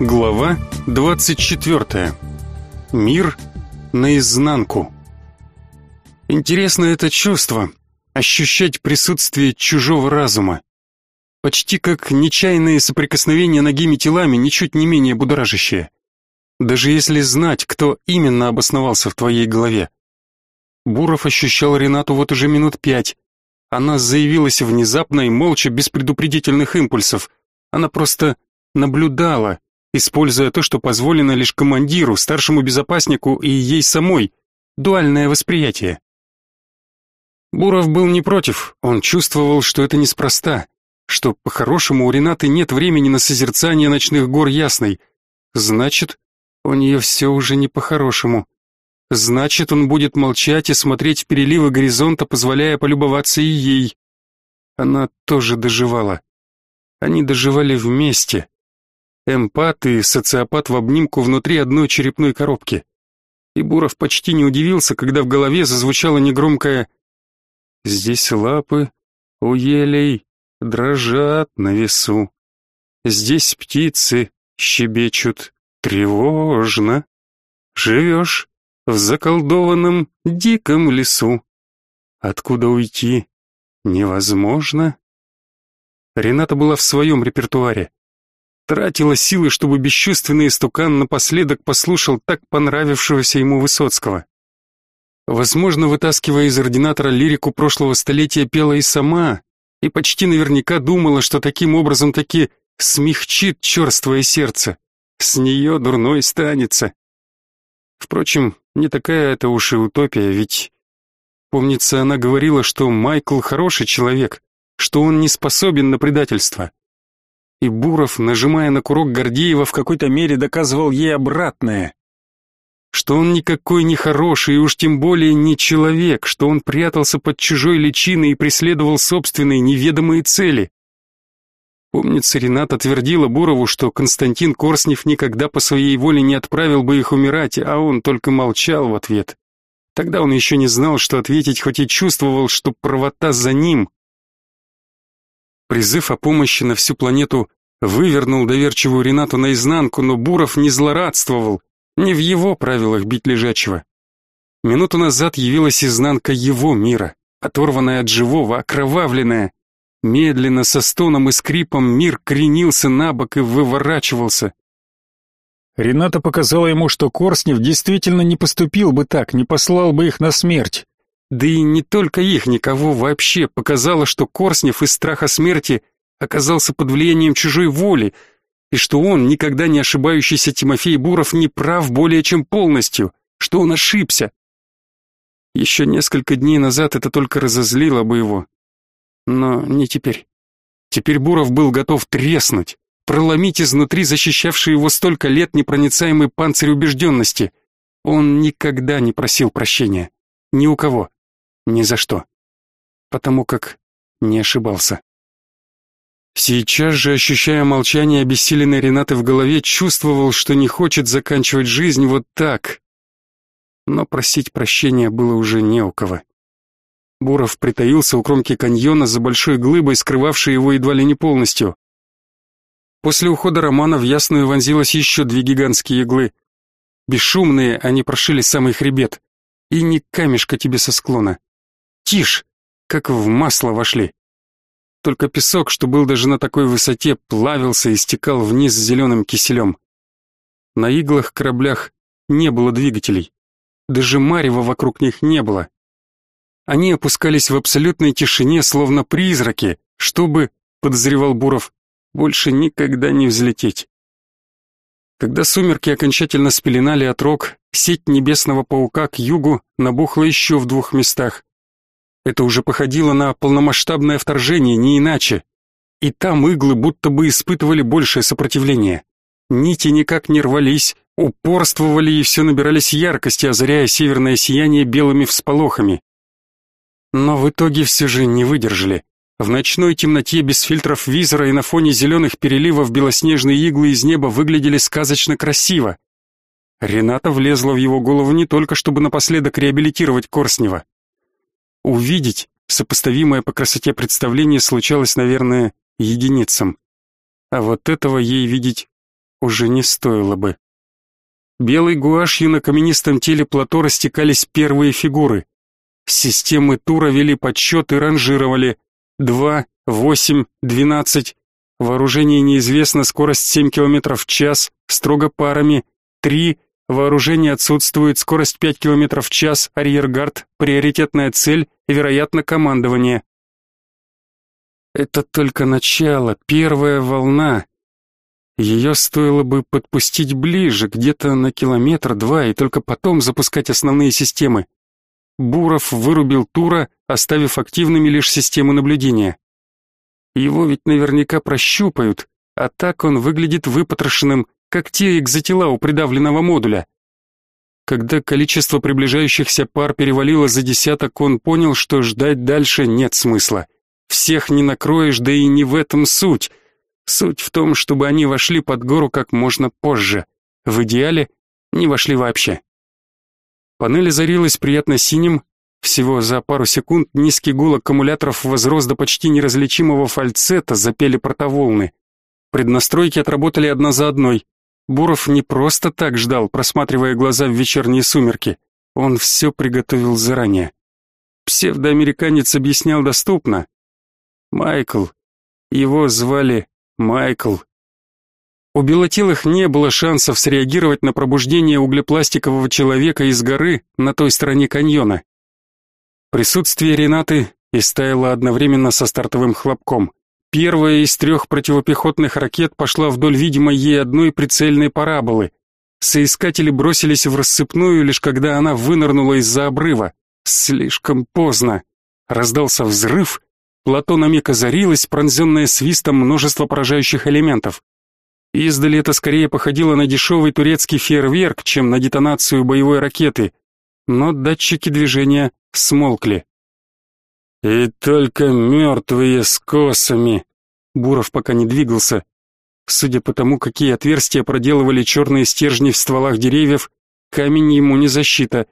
Глава 24. Мир наизнанку. Интересно это чувство ощущать присутствие чужого разума. Почти как нечаянные соприкосновения ногими телами, ничуть не менее будоражащие. Даже если знать, кто именно обосновался в твоей голове. Буров ощущал Ренату вот уже минут пять. Она заявилась внезапно и молча, без предупредительных импульсов. Она просто наблюдала, используя то, что позволено лишь командиру, старшему безопаснику и ей самой, дуальное восприятие. Буров был не против, он чувствовал, что это неспроста, что по-хорошему у Ренаты нет времени на созерцание ночных гор Ясной. Значит, у нее все уже не по-хорошему. Значит, он будет молчать и смотреть переливы горизонта, позволяя полюбоваться и ей. Она тоже доживала. Они доживали вместе. Эмпат и социопат в обнимку внутри одной черепной коробки. И Буров почти не удивился, когда в голове зазвучало негромкое «Здесь лапы у елей дрожат на весу. Здесь птицы щебечут тревожно. Живешь в заколдованном диком лесу. Откуда уйти невозможно». Рената была в своем репертуаре тратила силы, чтобы бесчувственный истукан напоследок послушал так понравившегося ему Высоцкого. Возможно, вытаскивая из ординатора лирику прошлого столетия, пела и сама, и почти наверняка думала, что таким образом таки смягчит черствое сердце. С нее дурной станется. Впрочем, не такая это уж и утопия, ведь... Помнится, она говорила, что Майкл хороший человек, что он не способен на предательство и Буров, нажимая на курок Гордеева, в какой-то мере доказывал ей обратное. Что он никакой не хороший и уж тем более не человек, что он прятался под чужой личиной и преследовал собственные неведомые цели. Помнится, Рената твердила Бурову, что Константин Корснев никогда по своей воле не отправил бы их умирать, а он только молчал в ответ. Тогда он еще не знал, что ответить, хоть и чувствовал, что правота за ним. Призыв о помощи на всю планету вывернул доверчивую Ренату наизнанку, но Буров не злорадствовал, не в его правилах бить лежачего. Минуту назад явилась изнанка его мира, оторванная от живого, окровавленная. Медленно, со стоном и скрипом мир кренился на бок и выворачивался. Рената показала ему, что Корснев действительно не поступил бы так, не послал бы их на смерть. Да и не только их, никого вообще показало, что Корснев из страха смерти оказался под влиянием чужой воли, и что он, никогда не ошибающийся Тимофей Буров, не прав более чем полностью, что он ошибся. Еще несколько дней назад это только разозлило бы его. Но не теперь. Теперь Буров был готов треснуть, проломить изнутри защищавший его столько лет непроницаемый панцирь убежденности. Он никогда не просил прощения. Ни у кого. Ни за что. Потому как не ошибался. Сейчас же, ощущая молчание обессиленной Ренаты в голове, чувствовал, что не хочет заканчивать жизнь вот так. Но просить прощения было уже не у кого. Буров притаился у кромки каньона за большой глыбой, скрывавшей его едва ли не полностью. После ухода Романа в Ясную вонзилось еще две гигантские иглы. Бесшумные они прошили самый хребет. И ни камешка тебе со склона. Тишь, как в масло вошли. Только песок, что был даже на такой высоте, плавился и стекал вниз зеленым киселем. На иглах кораблях не было двигателей. Даже марева вокруг них не было. Они опускались в абсолютной тишине, словно призраки, чтобы, подозревал Буров, больше никогда не взлететь. Когда сумерки окончательно спеленали отрог, сеть небесного паука к югу набухла еще в двух местах. Это уже походило на полномасштабное вторжение, не иначе. И там иглы будто бы испытывали большее сопротивление. Нити никак не рвались, упорствовали и все набирались яркости, озаряя северное сияние белыми всполохами. Но в итоге все же не выдержали. В ночной темноте без фильтров визора и на фоне зеленых переливов белоснежные иглы из неба выглядели сказочно красиво. Рената влезла в его голову не только, чтобы напоследок реабилитировать Корснева. Увидеть сопоставимое по красоте представление случалось, наверное, единицам. А вот этого ей видеть уже не стоило бы. Белой гуашью на каменистом теле плато растекались первые фигуры. Системы тура вели подсчет и ранжировали. Два, восемь, двенадцать. Вооружение неизвестно, скорость семь километров в час, строго парами. Три, вооружение отсутствует, скорость пять километров в час, арьергард, приоритетная цель, вероятно, командование. Это только начало, первая волна. Ее стоило бы подпустить ближе, где-то на километр-два, и только потом запускать основные системы. Буров вырубил Тура, оставив активными лишь системы наблюдения. Его ведь наверняка прощупают, а так он выглядит выпотрошенным, как те экзотела у придавленного модуля. Когда количество приближающихся пар перевалило за десяток, он понял, что ждать дальше нет смысла. Всех не накроешь, да и не в этом суть — Суть в том, чтобы они вошли под гору как можно позже. В идеале не вошли вообще. Панель озарилась приятно синим. Всего за пару секунд низкий гул аккумуляторов возрос до почти неразличимого фальцета, запели протоволны. Преднастройки отработали одна за одной. Буров не просто так ждал, просматривая глаза в вечерние сумерки. Он все приготовил заранее. Псевдоамериканец объяснял доступно. Майкл. Его звали Майкл. У белотелых не было шансов среагировать на пробуждение углепластикового человека из горы на той стороне каньона. Присутствие Ренаты истаяло одновременно со стартовым хлопком. Первая из трех противопехотных ракет пошла вдоль видимой ей одной прицельной параболы. Соискатели бросились в рассыпную, лишь когда она вынырнула из-за обрыва. Слишком поздно. Раздался взрыв, Плато на миг озарилось, пронзенное свистом множества поражающих элементов. Издали это скорее походило на дешевый турецкий фейерверк, чем на детонацию боевой ракеты, но датчики движения смолкли. «И только мертвые с косами!» Буров пока не двигался. Судя по тому, какие отверстия проделывали черные стержни в стволах деревьев, камень ему не защита,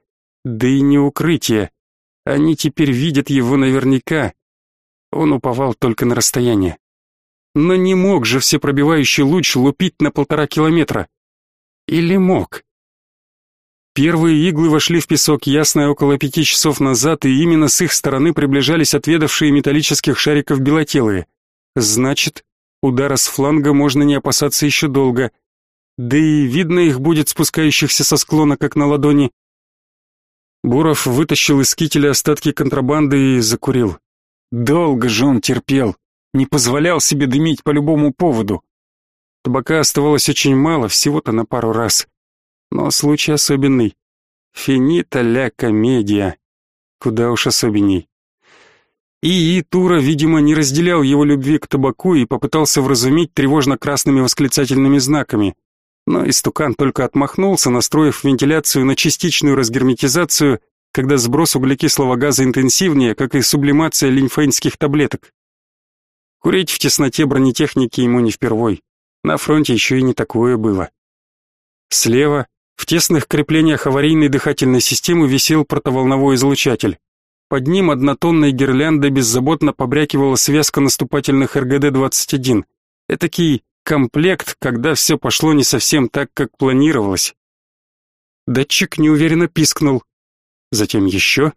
да и не укрытие. Они теперь видят его наверняка, он уповал только на расстояние. Но не мог же всепробивающий луч лупить на полтора километра. Или мог? Первые иглы вошли в песок ясно около пяти часов назад, и именно с их стороны приближались отведавшие металлических шариков белотелые. Значит, удара с фланга можно не опасаться еще долго. Да и видно их будет спускающихся со склона, как на ладони. Буров вытащил из кителя остатки контрабанды и закурил. Долго же он терпел, не позволял себе дымить по любому поводу. Табака оставалось очень мало, всего-то на пару раз. Но случай особенный. Финита ля комедия. Куда уж особенней. И Тура, видимо, не разделял его любви к табаку и попытался вразумить тревожно-красными восклицательными знаками. Но истукан только отмахнулся, настроив вентиляцию на частичную разгерметизацию когда сброс углекислого газа интенсивнее, как и сублимация линфейнских таблеток. Курить в тесноте бронетехники ему не впервой. На фронте еще и не такое было. Слева, в тесных креплениях аварийной дыхательной системы висел протоволновой излучатель. Под ним однотонной гирляндой беззаботно побрякивала связка наступательных РГД-21. Этакий комплект, когда все пошло не совсем так, как планировалось. Датчик неуверенно пискнул, затем еще.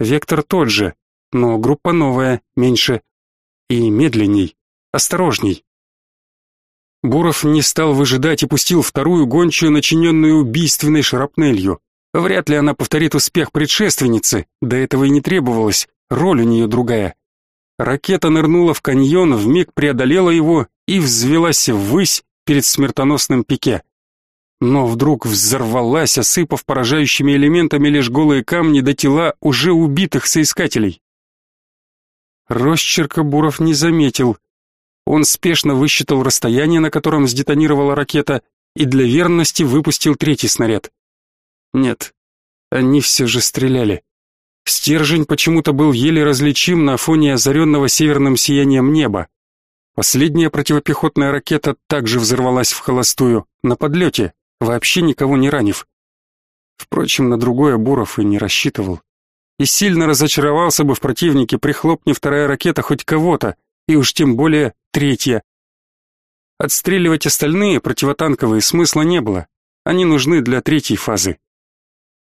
Вектор тот же, но группа новая, меньше и медленней, осторожней. Буров не стал выжидать и пустил вторую гончую, начиненную убийственной шрапнелью. Вряд ли она повторит успех предшественницы, до этого и не требовалось, роль у нее другая. Ракета нырнула в каньон, вмиг преодолела его и взвелась ввысь перед смертоносным пике но вдруг взорвалась, осыпав поражающими элементами лишь голые камни до тела уже убитых соискателей. Росчерка Буров не заметил. Он спешно высчитал расстояние, на котором сдетонировала ракета, и для верности выпустил третий снаряд. Нет, они все же стреляли. Стержень почему-то был еле различим на фоне озаренного северным сиянием неба. Последняя противопехотная ракета также взорвалась в холостую, на подлете, вообще никого не ранив. Впрочем, на другое Буров и не рассчитывал. И сильно разочаровался бы в противнике, прихлопни вторая ракета хоть кого-то, и уж тем более третья. Отстреливать остальные противотанковые смысла не было. Они нужны для третьей фазы.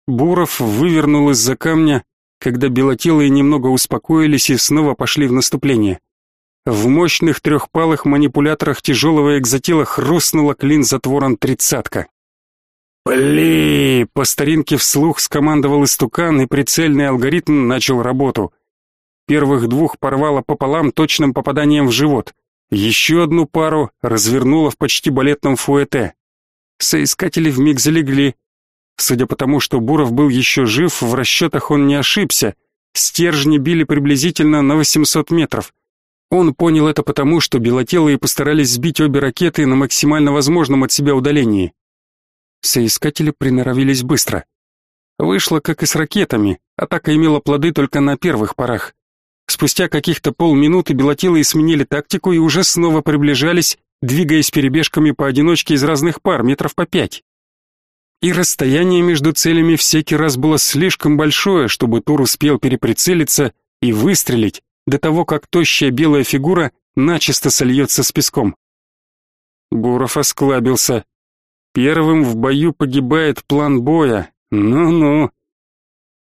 Буров вывернул из-за камня, когда белотелые немного успокоились и снова пошли в наступление. В мощных трехпалых манипуляторах тяжелого экзотила хрустнула клин затвором тридцатка. «Пли!» — по старинке вслух скомандовал истукан, и прицельный алгоритм начал работу. Первых двух порвало пополам точным попаданием в живот. Еще одну пару развернуло в почти балетном фуэте. Соискатели вмиг залегли. Судя по тому, что Буров был еще жив, в расчетах он не ошибся. Стержни били приблизительно на 800 метров. Он понял это потому, что белотелые постарались сбить обе ракеты на максимально возможном от себя удалении. Соискатели приноровились быстро. Вышло, как и с ракетами, атака имела плоды только на первых порах. Спустя каких-то полминуты белотелые сменили тактику и уже снова приближались, двигаясь перебежками поодиночке из разных пар, метров по пять. И расстояние между целями всякий раз было слишком большое, чтобы Тур успел переприцелиться и выстрелить до того, как тощая белая фигура начисто сольется с песком. Буров осклабился. Первым в бою погибает план боя. Ну-ну.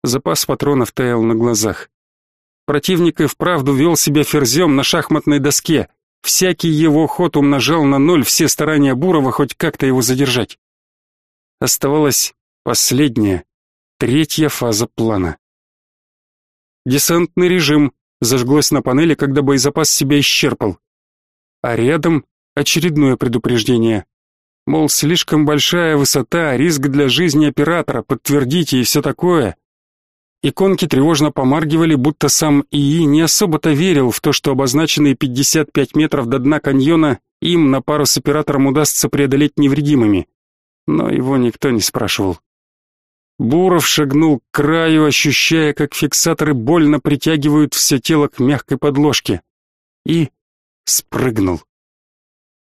Запас патронов таял на глазах. Противник и вправду вел себя ферзем на шахматной доске. Всякий его ход умножал на ноль все старания Бурова хоть как-то его задержать. Оставалась последняя, третья фаза плана. Десантный режим зажглось на панели, когда боезапас себя исчерпал. А рядом очередное предупреждение. Мол, слишком большая высота, риск для жизни оператора, подтвердите и все такое. Иконки тревожно помаргивали, будто сам ИИ не особо-то верил в то, что обозначенные 55 метров до дна каньона им на пару с оператором удастся преодолеть невредимыми. Но его никто не спрашивал. Буров шагнул к краю, ощущая, как фиксаторы больно притягивают все тело к мягкой подложке. И спрыгнул.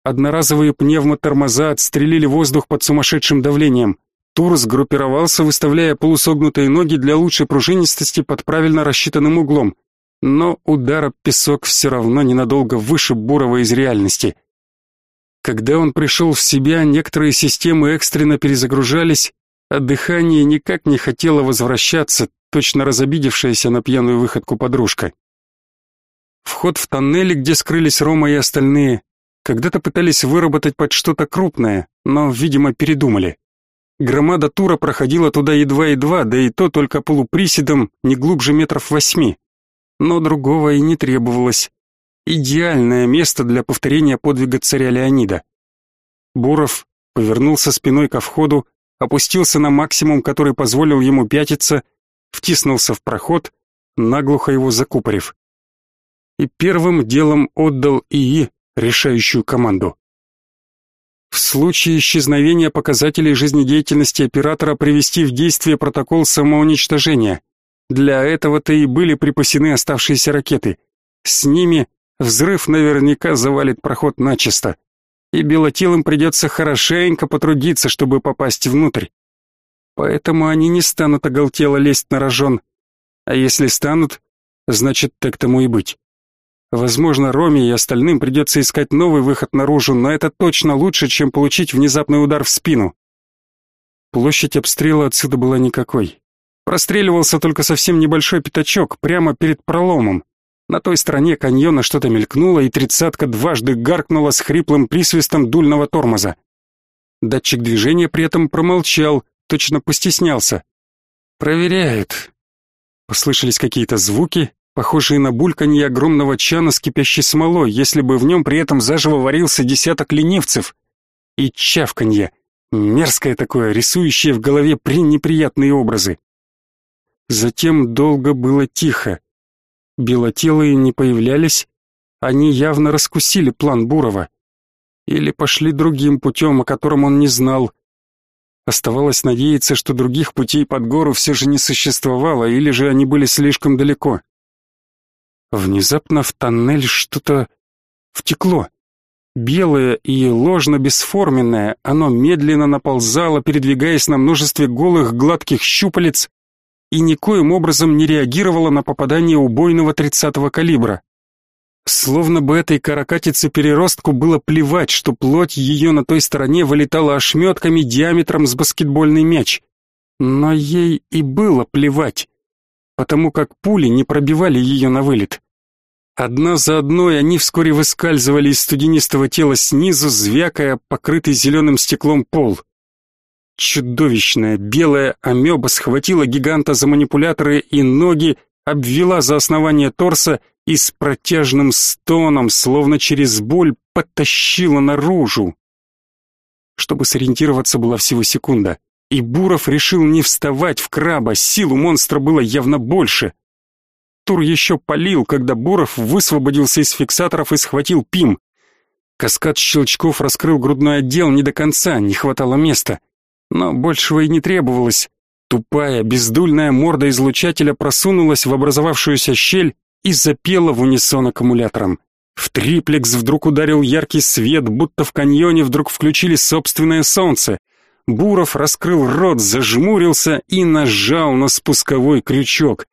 Одноразовые пневмотормоза отстрелили воздух под сумасшедшим давлением. Тур сгруппировался, выставляя полусогнутые ноги для лучшей пружинистости под правильно рассчитанным углом. Но удар об песок все равно ненадолго вышиб Бурова из реальности. Когда он пришел в себя, некоторые системы экстренно перезагружались, а дыхание никак не хотело возвращаться, точно разобидевшаяся на пьяную выходку подружка. Вход в тоннели, где скрылись Рома и остальные, когда-то пытались выработать под что-то крупное, но, видимо, передумали. Громада тура проходила туда едва-едва, да и то только полуприседом, не глубже метров восьми. Но другого и не требовалось. Идеальное место для повторения подвига царя Леонида. Буров повернулся спиной ко входу, опустился на максимум, который позволил ему пятиться, втиснулся в проход, наглухо его закупорив. И первым делом отдал ИИ решающую команду. В случае исчезновения показателей жизнедеятельности оператора привести в действие протокол самоуничтожения. Для этого-то и были припасены оставшиеся ракеты. С ними взрыв наверняка завалит проход начисто. И белотелым придется хорошенько потрудиться, чтобы попасть внутрь. Поэтому они не станут оголтело лезть на рожон. А если станут, значит так тому и быть. Возможно, Роме и остальным придется искать новый выход наружу, но это точно лучше, чем получить внезапный удар в спину. Площадь обстрела отсюда была никакой. Простреливался только совсем небольшой пятачок, прямо перед проломом. На той стороне каньона что-то мелькнуло, и тридцатка дважды гаркнула с хриплым присвистом дульного тормоза. Датчик движения при этом промолчал, точно постеснялся. «Проверяют». Послышались какие-то звуки, похожие на бульканье огромного чана с кипящей смолой, если бы в нем при этом заживо варился десяток ленивцев. И чавканье, мерзкое такое, рисующее в голове пренеприятные образы. Затем долго было тихо. Белотелые не появлялись, они явно раскусили план Бурова. Или пошли другим путем, о котором он не знал. Оставалось надеяться, что других путей под гору все же не существовало, или же они были слишком далеко. Внезапно в тоннель что-то втекло. Белое и ложно-бесформенное, оно медленно наползало, передвигаясь на множестве голых гладких щупалец и никоим образом не реагировало на попадание убойного тридцатого калибра. Словно бы этой каракатице-переростку было плевать, что плоть ее на той стороне вылетала ошметками диаметром с баскетбольный мяч. Но ей и было плевать, потому как пули не пробивали ее на вылет. Одна за одной они вскоре выскальзывали из студенистого тела снизу, звякая покрытый зеленым стеклом пол. Чудовищная белая амеба схватила гиганта за манипуляторы и ноги, обвела за основание торса и с протяжным стоном, словно через боль, подтащила наружу. Чтобы сориентироваться, была всего секунда, и Буров решил не вставать в краба, сил у монстра было явно больше. Тур еще полил, когда Буров высвободился из фиксаторов и схватил Пим. Каскад щелчков раскрыл грудной отдел не до конца, не хватало места. Но большего и не требовалось. Тупая, бездульная морда излучателя просунулась в образовавшуюся щель и запела в унисон аккумулятором. В триплекс вдруг ударил яркий свет, будто в каньоне вдруг включили собственное солнце. Буров раскрыл рот, зажмурился и нажал на спусковой крючок.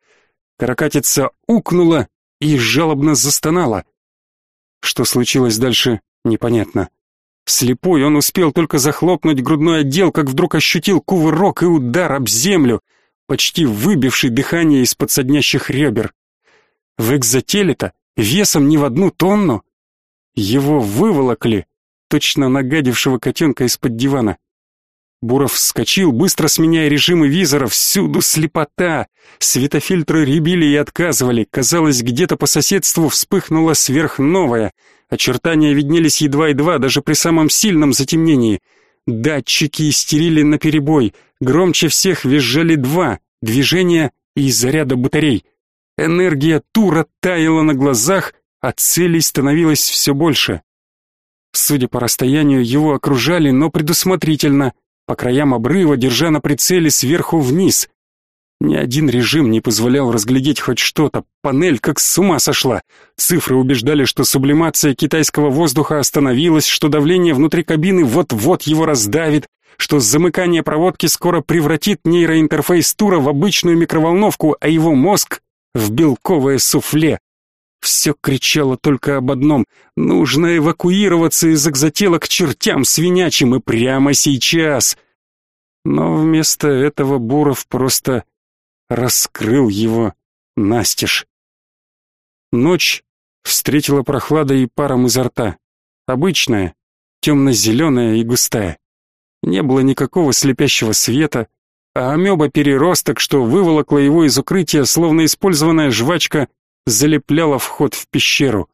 Каракатица укнула и жалобно застонала. Что случилось дальше, непонятно. Слепой он успел только захлопнуть грудной отдел, как вдруг ощутил кувырок и удар об землю, почти выбивший дыхание из-под ребер. В экзотеле-то весом не в одну тонну. Его выволокли, точно нагадившего котенка из-под дивана. Буров вскочил, быстро сменяя режимы визора, всюду слепота. Светофильтры ребили и отказывали. Казалось, где-то по соседству вспыхнуло сверхновое. Очертания виднелись едва-едва, даже при самом сильном затемнении. Датчики истерили наперебой. Громче всех визжали два — движения и заряда батарей. Энергия тура таяла на глазах, а целей становилось все больше. Судя по расстоянию, его окружали, но предусмотрительно — по краям обрыва, держа на прицеле сверху вниз. Ни один режим не позволял разглядеть хоть что-то, панель как с ума сошла. Цифры убеждали, что сублимация китайского воздуха остановилась, что давление внутри кабины вот-вот его раздавит, что замыкание проводки скоро превратит нейроинтерфейс тура в обычную микроволновку, а его мозг — в белковое суфле. Все кричало только об одном — нужно эвакуироваться из экзотела к чертям свинячим и прямо сейчас. Но вместо этого Буров просто раскрыл его настежь. Ночь встретила прохладой и паром изо рта. Обычная, темно-зеленая и густая. Не было никакого слепящего света, а амеба-переросток, что выволокла его из укрытия, словно использованная жвачка, залепляла вход в пещеру.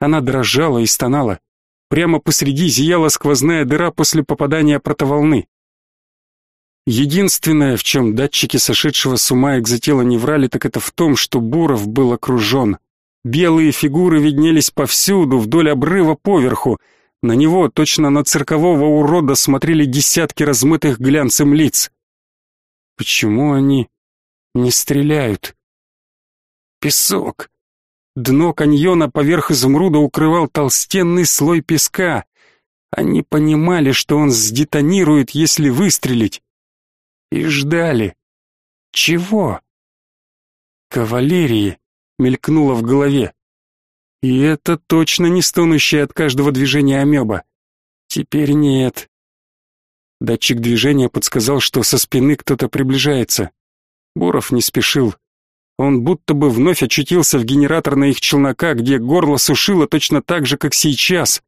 Она дрожала и стонала. Прямо посреди зияла сквозная дыра после попадания протоволны. Единственное, в чем датчики сошедшего с ума экзотела не врали, так это в том, что Буров был окружен. Белые фигуры виднелись повсюду, вдоль обрыва поверху. На него, точно на циркового урода, смотрели десятки размытых глянцем лиц. Почему они не стреляют? Песок. Дно каньона поверх изумруда укрывал толстенный слой песка. Они понимали, что он сдетонирует, если выстрелить. И ждали. Чего? Кавалерии мелькнуло в голове. И это точно не стонущая от каждого движения амеба. Теперь нет. Датчик движения подсказал, что со спины кто-то приближается. Буров не спешил. Он будто бы вновь очутился в генераторной их челнока, где горло сушило точно так же, как сейчас.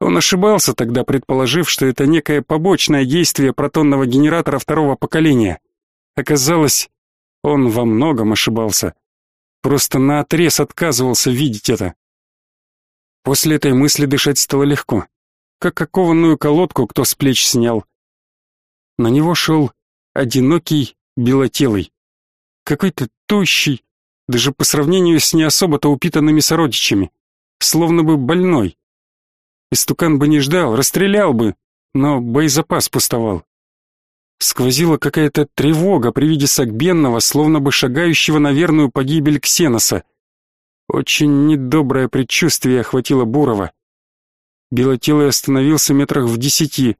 Он ошибался тогда, предположив, что это некое побочное действие протонного генератора второго поколения. Оказалось, он во многом ошибался. Просто наотрез отказывался видеть это. После этой мысли дышать стало легко. Как окованную колодку кто с плеч снял. На него шел одинокий белотелый. Какой-то тощий, даже по сравнению с не особо-то упитанными сородичами. Словно бы больной. Истукан бы не ждал, расстрелял бы, но боезапас пустовал. Сквозила какая-то тревога при виде сагбенного, словно бы шагающего на верную погибель Ксеноса. Очень недоброе предчувствие охватило Бурова. Белотелый остановился метрах в десяти.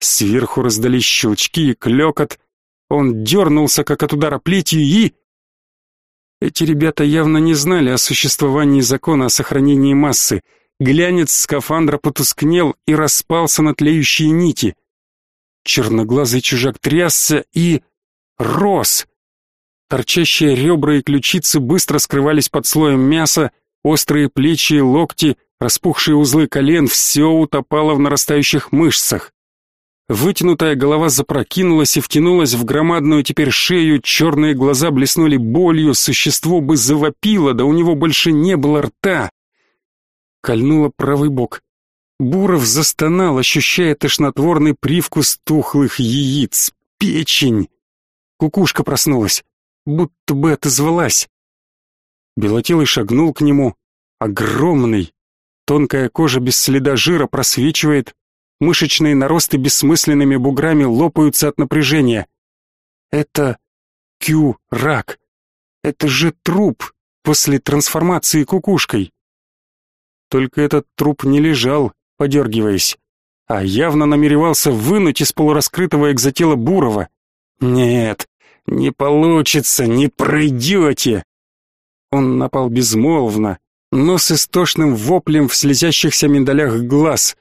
Сверху раздались щелчки и клёкот, он дернулся, как от удара плетью, и... Эти ребята явно не знали о существовании закона о сохранении массы. Глянец скафандра потускнел и распался на тлеющие нити. Черноглазый чужак трясся и... рос. Торчащие ребра и ключицы быстро скрывались под слоем мяса, острые плечи и локти, распухшие узлы колен, все утопало в нарастающих мышцах. Вытянутая голова запрокинулась и втянулась в громадную теперь шею, черные глаза блеснули болью, существо бы завопило, да у него больше не было рта. Кольнуло правый бок. Буров застонал, ощущая тошнотворный привкус тухлых яиц. Печень! Кукушка проснулась, будто бы отозвалась. Белотелый шагнул к нему. Огромный. Тонкая кожа без следа жира просвечивает, Мышечные наросты бессмысленными буграми лопаются от напряжения. Это Кю-рак. Это же труп после трансформации кукушкой. Только этот труп не лежал, подергиваясь, а явно намеревался вынуть из полураскрытого экзотела Бурова. Нет, не получится, не пройдете. Он напал безмолвно, но с истошным воплем в слезящихся миндалях глаз.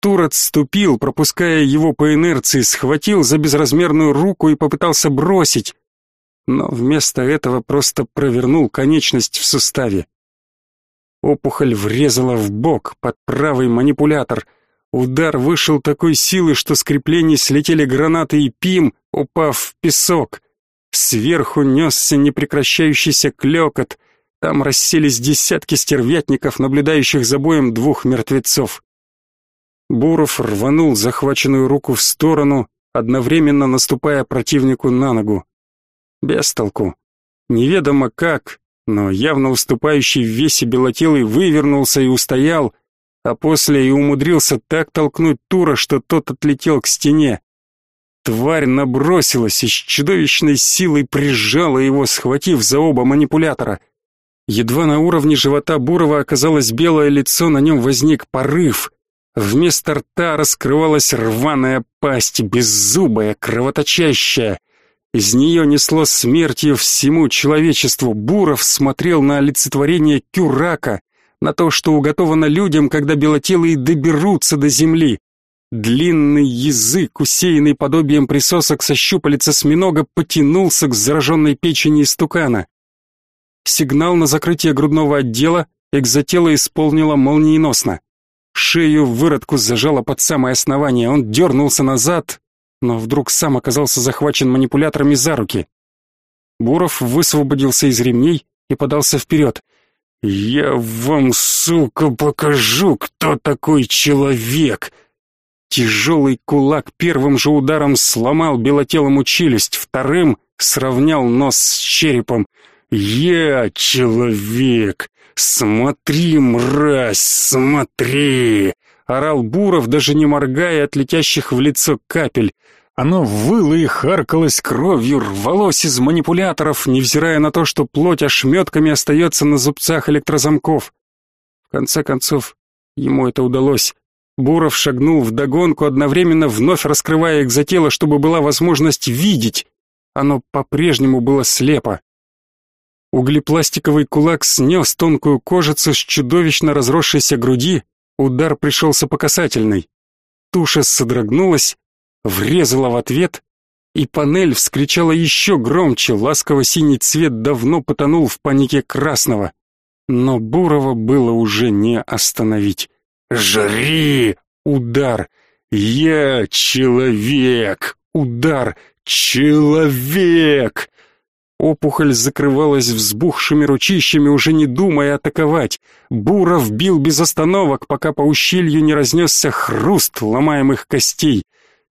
Тур отступил, пропуская его по инерции, схватил за безразмерную руку и попытался бросить, но вместо этого просто провернул конечность в суставе. Опухоль врезала в бок под правый манипулятор. Удар вышел такой силы, что с креплений слетели гранаты и пим, упав в песок. Сверху несся непрекращающийся клекот. Там расселись десятки стервятников, наблюдающих за боем двух мертвецов. Буров рванул захваченную руку в сторону, одновременно наступая противнику на ногу. Без толку. Неведомо как, но явно уступающий в весе белотелый вывернулся и устоял, а после и умудрился так толкнуть Тура, что тот отлетел к стене. Тварь набросилась и с чудовищной силой прижала его, схватив за оба манипулятора. Едва на уровне живота Бурова оказалось белое лицо, на нем возник порыв — Вместо рта раскрывалась рваная пасть, беззубая, кровоточащая. Из нее несло смертью всему человечеству. Буров смотрел на олицетворение Кюрака, на то, что уготовано людям, когда белотелые доберутся до земли. Длинный язык, усеянный подобием присосок со щупалец осьминога, потянулся к зараженной печени истукана. Сигнал на закрытие грудного отдела экзотело исполнило молниеносно. Шею выродку зажало под самое основание, он дернулся назад, но вдруг сам оказался захвачен манипуляторами за руки. Буров высвободился из ремней и подался вперед. «Я вам, сука, покажу, кто такой человек!» Тяжелый кулак первым же ударом сломал белотелому челюсть, вторым сравнял нос с черепом. «Я человек! «Смотри, мразь, смотри!» — орал Буров, даже не моргая от летящих в лицо капель. Оно выло и харкалось кровью, рвалось из манипуляторов, невзирая на то, что плоть ошметками остается на зубцах электрозамков. В конце концов, ему это удалось. Буров шагнул в догонку, одновременно вновь раскрывая экзотело, чтобы была возможность видеть. Оно по-прежнему было слепо. Углепластиковый кулак снес тонкую кожицу с чудовищно разросшейся груди, удар пришелся по касательной. Туша содрогнулась, врезала в ответ, и панель вскричала еще громче, ласково-синий цвет давно потонул в панике красного. Но Бурова было уже не остановить. «Жри!» — удар. «Я человек!» — удар. «Человек!» Опухоль закрывалась взбухшими ручищами, уже не думая атаковать. Буров бил без остановок, пока по ущелью не разнесся хруст ломаемых костей.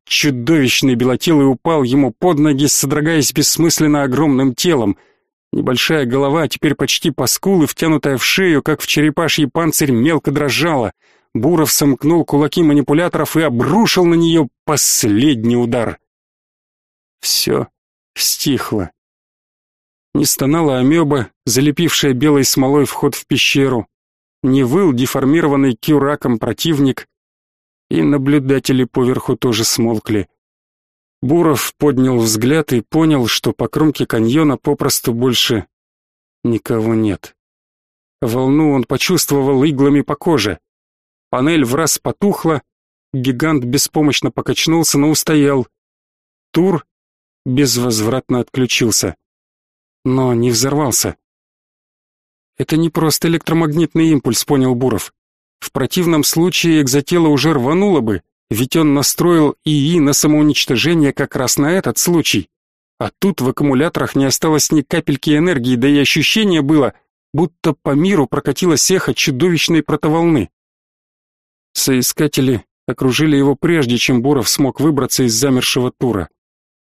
Чудовищный белотелый упал ему под ноги, содрогаясь бессмысленно огромным телом. Небольшая голова, теперь почти по скулы, втянутая в шею, как в черепаший панцирь, мелко дрожала. Буров сомкнул кулаки манипуляторов и обрушил на нее последний удар. Все стихло. Не стонала амеба, залепившая белой смолой вход в пещеру. Не выл деформированный кюраком противник. И наблюдатели поверху тоже смолкли. Буров поднял взгляд и понял, что по кромке каньона попросту больше Никого нет. Волну он почувствовал иглами по коже. Панель враз потухла, гигант беспомощно покачнулся, но устоял. Тур безвозвратно отключился. Но не взорвался. Это не просто электромагнитный импульс, понял Буров. В противном случае экзотело уже рвануло бы, ведь он настроил ИИ на самоуничтожение как раз на этот случай. А тут в аккумуляторах не осталось ни капельки энергии, да и ощущение было, будто по миру прокатилось эхо чудовищной протоволны. Соискатели окружили его прежде, чем Буров смог выбраться из замершего тура.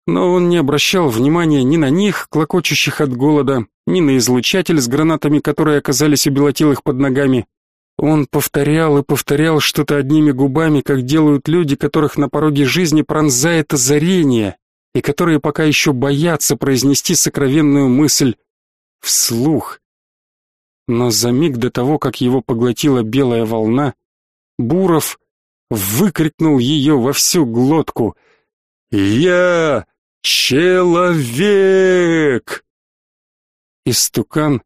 Но он не обращал внимания ни на них, клокочущих от голода, ни на излучатель с гранатами, которые оказались у белотелых под ногами. Он повторял и повторял что-то одними губами, как делают люди, которых на пороге жизни пронзает озарение, и которые пока еще боятся произнести сокровенную мысль вслух. Но за миг до того, как его поглотила белая волна, Буров выкрикнул ее во всю глотку. «Я человек!» Истукан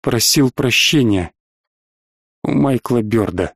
просил прощения у Майкла Бёрда.